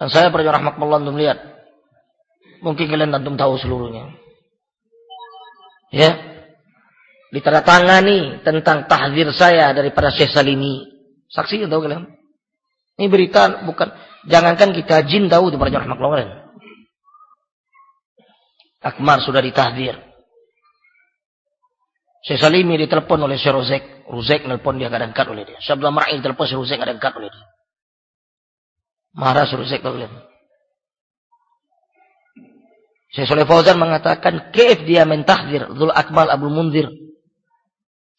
Dan saya para rahmatullah antum lihat. Mungkin kalian antum tahu seluruhnya. Ya. Ditandatangani tentang tahdir saya daripada Syekh Salimi. Saksi tahu kalian? Ini berita bukan jangankan kita jin tahu di para rahmatullah Akmar sudah ditahdir. Syekh Salimi ditelepon oleh Syekh Rozek. Rozek nelpon dia kadang kat oleh dia. Syekh Abdullah Mar'il telepon Syekh Rozek kadang kat oleh dia. Marah suruh Syekh Tauhid. Syekh Soleh Fauzan mengatakan, Keif dia mentahdir Dhul Akmal Abu Munzir.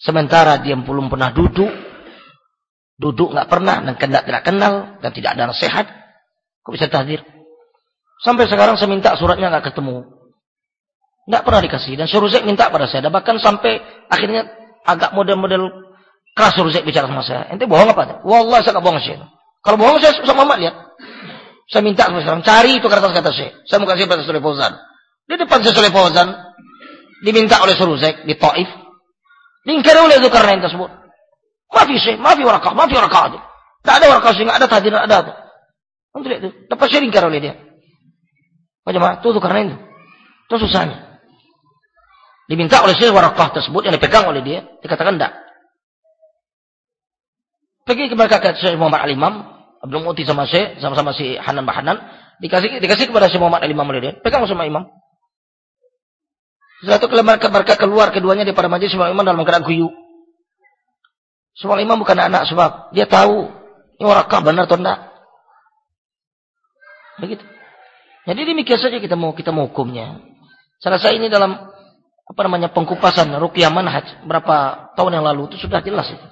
Sementara dia belum pernah duduk. Duduk nggak pernah dan tidak tidak kenal dan tidak ada nasihat. Kok bisa tahdir? Sampai sekarang saya minta suratnya nggak ketemu. Nggak pernah dikasih. Dan Syekh Rozek minta pada saya. Dan bahkan sampai akhirnya agak model-model keras Syekh bicara sama saya. Ente bohong apa? Wallah saya nggak bohong Syekh. Kalau bohong saya sama Muhammad lihat. Saya minta sekarang cari itu kata-kata saya. Saya mau kasih pada Soleh Fauzan. Di depan saya Soleh Fauzan diminta oleh Suruzek di Taif. Diingkar oleh Zulkarnain tersebut. Maafi sih, maafi warakah, maafi warakah. Tak ada warakah sih, ada tahdir, ada apa. Untuk itu. Dapat saya diingkar oleh dia. Jemaah? Itu Zulkarnain itu. Itu susahnya. Diminta oleh Syekh warakah tersebut yang dipegang oleh dia. Dikatakan tidak. Pergi ke mereka ke Syekh Muhammad Al-Imam, Abdul Muti sama Syekh, sama-sama si Hanan Bahanan, dikasih dikasih kepada Syekh Muhammad Al-Imam oleh dia. Pegang sama imam. Satu kali mereka, mereka keluar keduanya di pada majlis semua imam dalam keadaan guyu. Semua imam bukan anak sebab dia tahu ini warakah benar atau tidak. Begitu. Jadi demikian saja kita mau kita mau hukumnya. Saya rasa ini dalam apa namanya pengkupasan rukyah manhaj berapa tahun yang lalu itu sudah jelas itu.